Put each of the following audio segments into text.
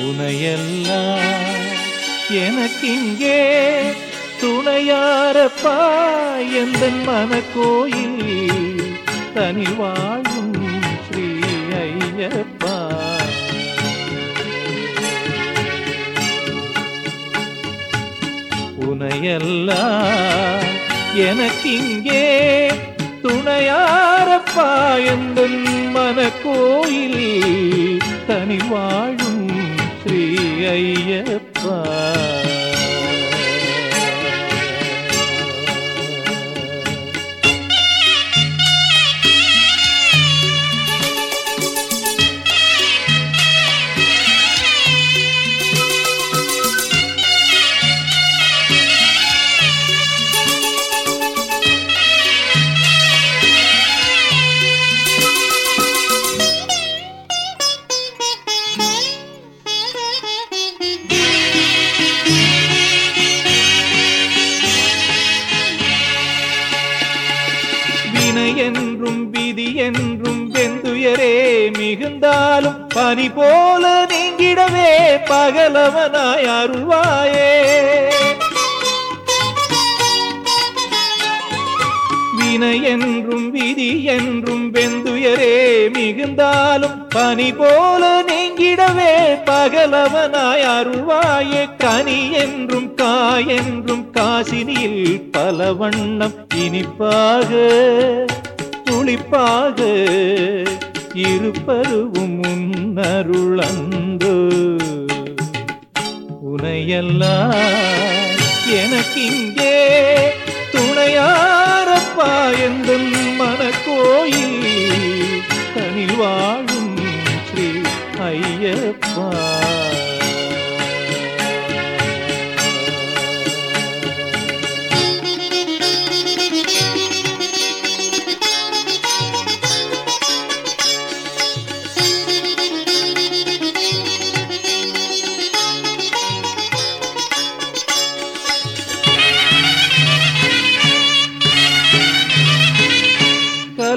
உனையெல்லாம் எனக்கிங்கே துணையாரப்பா எந்த மனக்கோயில் தனி வாழும் ஸ்ரீ ஐயப்பா. உனையெல்லாம் எனக்கிங்கே துணையாரப்பா எந்த மனக்கோயில் தனி வாழும் ஐயப்பா. என்றும் விதி என்றும் வெந்துயரே மிகுந்தாலும் பனி போல நீங்கிடவே பகலவனாய் அருள்வாயே. வினை என்றும் விதி என்றும் வெந்துயரே மிகுந்தாலும் பனி போல நீங்கிடவே பகலவனாய் அருள்வாயே கனி என்றும் காயென்றும் காசினியில் பல வண்ணம் இனிப்பாக துளிப்பாக இருப்பதுவும் உன்னருளந்தோ உனையெல்லாம் எனக்கிங்கே துணையாரப்பா எந்த மனக்கோயில்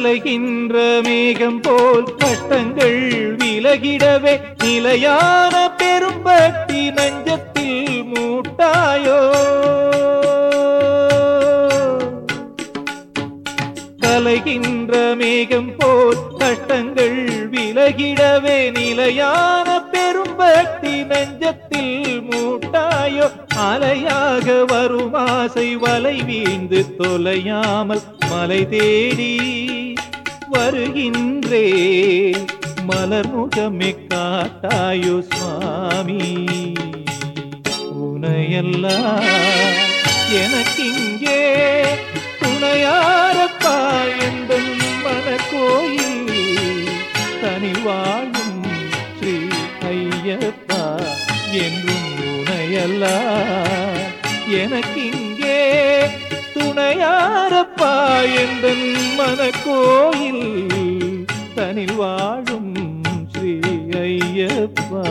கலைகின்ற மேகம் போல் கஷ்டங்கள் விலகிடவே நிலையான பெரும்பட்டி நஞ்சத்தில் மூட்டாயோ? கலைகின்ற மேகம் போல் கஷ்டங்கள் விலகிடவே நிலையான பெரும்பட்டி நஞ்சத்தில் மூட்டாயோ அலையாக வரும் ஆசை வலை வீழ்ந்து தொலையாமல் மலை தேடி வருகின்றே மலர் முகமே காட்டாயோ சுவாமி? உனையெல்லாம் எனக்கிங்கே துணையாரப்பா எந்த மனக்கோயில் தனிவா நீயெல்லாம் எனக்கு இங்கே துணையாரப்பா எந்த மனக்கோயில் தனில் வாழும் ஸ்ரீ ஐயப்பா.